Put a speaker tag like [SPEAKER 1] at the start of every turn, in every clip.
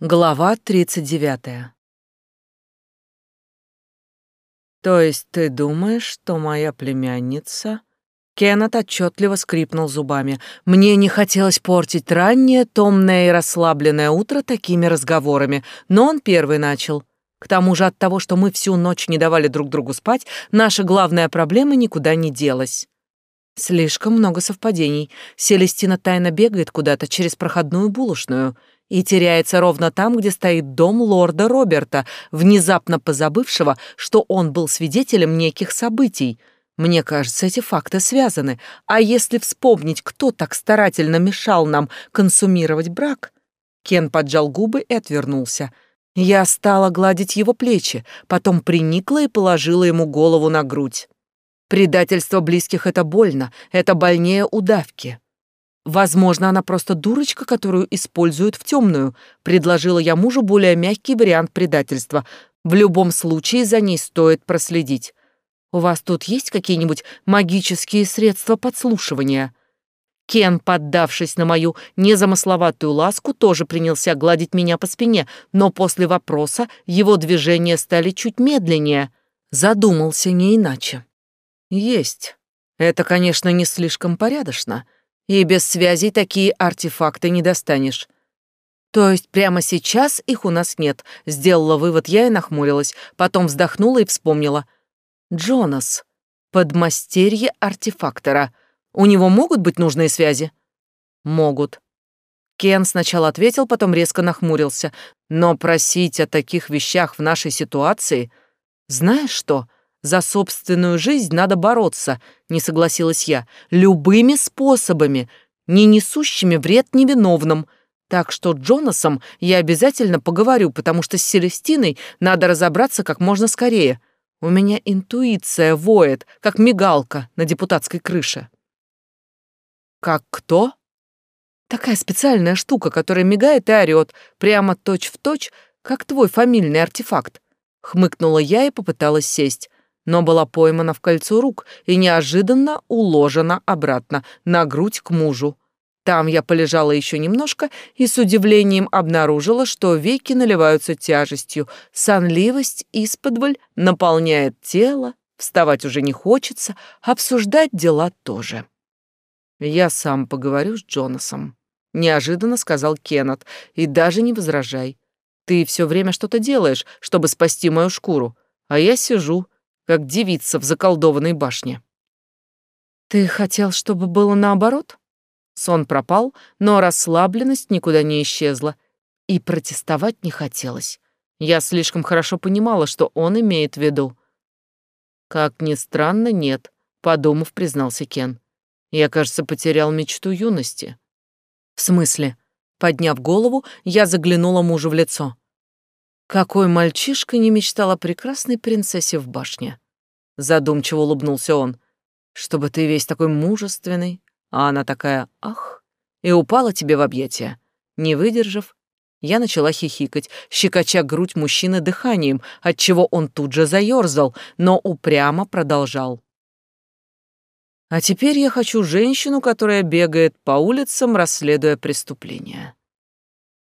[SPEAKER 1] Глава 39. То есть ты думаешь, что моя племянница... Кеннет отчетливо скрипнул зубами. Мне не хотелось портить раннее, томное и расслабленное утро такими разговорами, но он первый начал. К тому же от того, что мы всю ночь не давали друг другу спать, наша главная проблема никуда не делась. Слишком много совпадений. Селестина тайно бегает куда-то через проходную булочную — и теряется ровно там, где стоит дом лорда Роберта, внезапно позабывшего, что он был свидетелем неких событий. Мне кажется, эти факты связаны. А если вспомнить, кто так старательно мешал нам консумировать брак... Кен поджал губы и отвернулся. Я стала гладить его плечи, потом приникла и положила ему голову на грудь. Предательство близких — это больно, это больнее удавки. Возможно, она просто дурочка, которую используют в темную. Предложила я мужу более мягкий вариант предательства. В любом случае за ней стоит проследить. У вас тут есть какие-нибудь магические средства подслушивания? Кен, поддавшись на мою незамысловатую ласку, тоже принялся гладить меня по спине, но после вопроса его движения стали чуть медленнее. Задумался не иначе. Есть. Это, конечно, не слишком порядочно — и без связей такие артефакты не достанешь. То есть прямо сейчас их у нас нет, сделала вывод я и нахмурилась, потом вздохнула и вспомнила. Джонас, подмастерье артефактора. У него могут быть нужные связи? Могут. Кен сначала ответил, потом резко нахмурился. Но просить о таких вещах в нашей ситуации... Знаешь что? За собственную жизнь надо бороться, не согласилась я, любыми способами, не несущими вред невиновным. Так что Джонасом я обязательно поговорю, потому что с Селестиной надо разобраться как можно скорее. У меня интуиция воет, как мигалка на депутатской крыше. Как кто? Такая специальная штука, которая мигает и орёт, прямо точь-в-точь, точь, как твой фамильный артефакт. Хмыкнула я и попыталась сесть но была поймана в кольцо рук и неожиданно уложена обратно на грудь к мужу. Там я полежала еще немножко и с удивлением обнаружила, что веки наливаются тяжестью, сонливость исподволь наполняет тело, вставать уже не хочется, обсуждать дела тоже. «Я сам поговорю с Джонасом», — неожиданно сказал Кеннет, — «и даже не возражай. Ты все время что-то делаешь, чтобы спасти мою шкуру, а я сижу, как девица в заколдованной башне. «Ты хотел, чтобы было наоборот?» Сон пропал, но расслабленность никуда не исчезла, и протестовать не хотелось. Я слишком хорошо понимала, что он имеет в виду. «Как ни странно, нет», — подумав, признался Кен. «Я, кажется, потерял мечту юности». «В смысле?» Подняв голову, я заглянула мужу в лицо. Какой мальчишка не мечтал о прекрасной принцессе в башне? Задумчиво улыбнулся он. Чтобы ты весь такой мужественный, а она такая «ах» и упала тебе в объятия. Не выдержав, я начала хихикать, щекоча грудь мужчины дыханием, отчего он тут же заёрзал, но упрямо продолжал. А теперь я хочу женщину, которая бегает по улицам, расследуя преступления.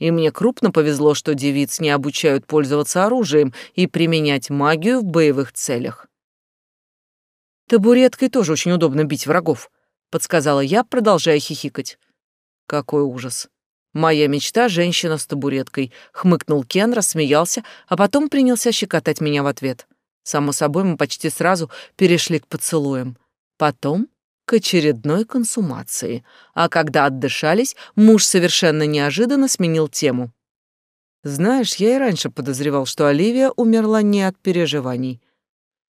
[SPEAKER 1] И мне крупно повезло, что девиц не обучают пользоваться оружием и применять магию в боевых целях. Табуреткой тоже очень удобно бить врагов, подсказала я, продолжая хихикать. Какой ужас. Моя мечта — женщина с табуреткой, хмыкнул Кен, рассмеялся, а потом принялся щекотать меня в ответ. Само собой, мы почти сразу перешли к поцелуям. Потом к очередной консумации, а когда отдышались, муж совершенно неожиданно сменил тему. «Знаешь, я и раньше подозревал, что Оливия умерла не от переживаний.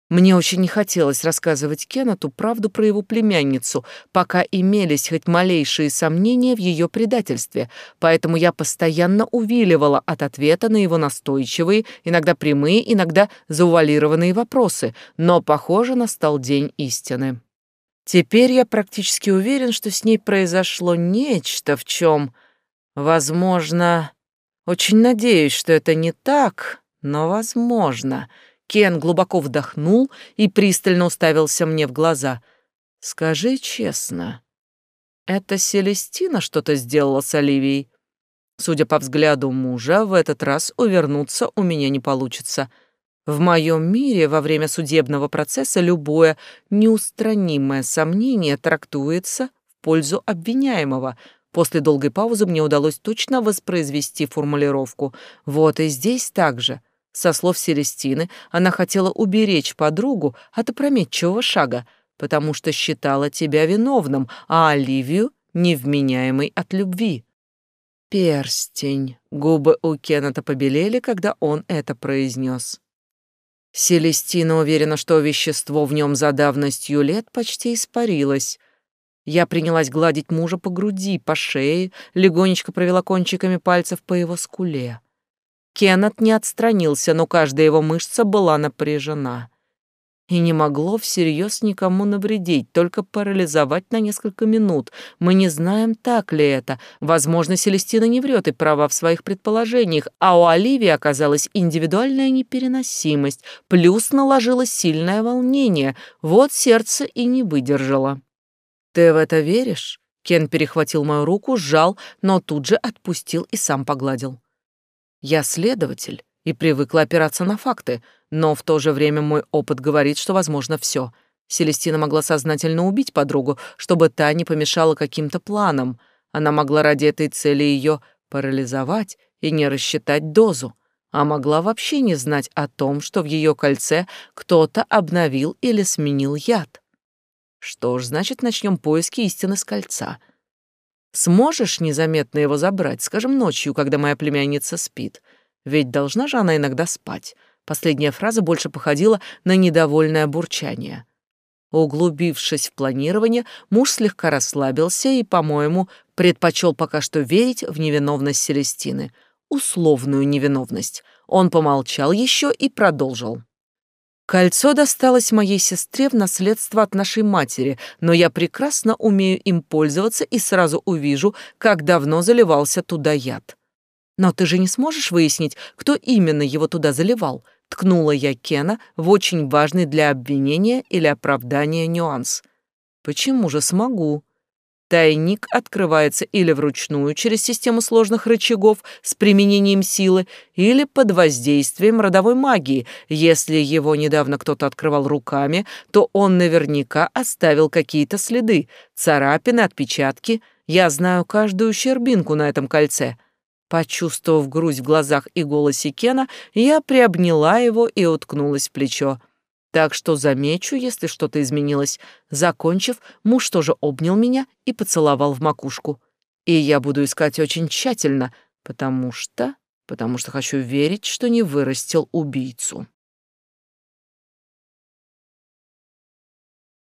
[SPEAKER 1] Мне очень не хотелось рассказывать Кеннету правду про его племянницу, пока имелись хоть малейшие сомнения в ее предательстве, поэтому я постоянно увиливала от ответа на его настойчивые, иногда прямые, иногда заувалированные вопросы, но, похоже, настал день истины. Теперь я практически уверен, что с ней произошло нечто, в чем, возможно, очень надеюсь, что это не так, но возможно. Кен глубоко вдохнул и пристально уставился мне в глаза. Скажи честно, это Селестина что-то сделала с Оливией? Судя по взгляду мужа, в этот раз увернуться у меня не получится. В моем мире во время судебного процесса любое неустранимое сомнение трактуется в пользу обвиняемого. После долгой паузы мне удалось точно воспроизвести формулировку. Вот и здесь также. Со слов Селестины, она хотела уберечь подругу от опрометчивого шага, потому что считала тебя виновным, а Оливию — невменяемой от любви. Перстень. Губы у Кеннета побелели, когда он это произнес. Селестина уверена, что вещество в нем за давностью лет почти испарилось. Я принялась гладить мужа по груди, по шее, легонечко провела кончиками пальцев по его скуле. Кеннет не отстранился, но каждая его мышца была напряжена и не могло всерьез никому навредить, только парализовать на несколько минут. Мы не знаем, так ли это. Возможно, Селестина не врет и права в своих предположениях, а у Оливии оказалась индивидуальная непереносимость, плюс наложилось сильное волнение. Вот сердце и не выдержало. «Ты в это веришь?» Кен перехватил мою руку, сжал, но тут же отпустил и сам погладил. «Я следователь и привыкла опираться на факты, но в то же время мой опыт говорит, что возможно все. Селестина могла сознательно убить подругу, чтобы та не помешала каким-то планам. Она могла ради этой цели ее парализовать и не рассчитать дозу, а могла вообще не знать о том, что в ее кольце кто-то обновил или сменил яд. Что ж, значит, начнем поиски истины с кольца. Сможешь незаметно его забрать, скажем, ночью, когда моя племянница спит — ведь должна же она иногда спать. Последняя фраза больше походила на недовольное бурчание. Углубившись в планирование, муж слегка расслабился и, по-моему, предпочел пока что верить в невиновность Селестины. Условную невиновность. Он помолчал еще и продолжил. Кольцо досталось моей сестре в наследство от нашей матери, но я прекрасно умею им пользоваться и сразу увижу, как давно заливался туда яд. Но ты же не сможешь выяснить, кто именно его туда заливал. Ткнула я Кена в очень важный для обвинения или оправдания нюанс. Почему же смогу? Тайник открывается или вручную через систему сложных рычагов с применением силы, или под воздействием родовой магии. Если его недавно кто-то открывал руками, то он наверняка оставил какие-то следы, царапины, отпечатки. Я знаю каждую щербинку на этом кольце. Почувствовав грусть в глазах и голосе Кена, я приобняла его и уткнулась в плечо. Так что замечу, если что-то изменилось. Закончив, муж тоже обнял меня и поцеловал в макушку. И я буду искать очень тщательно, потому что... потому что хочу верить, что не вырастил убийцу.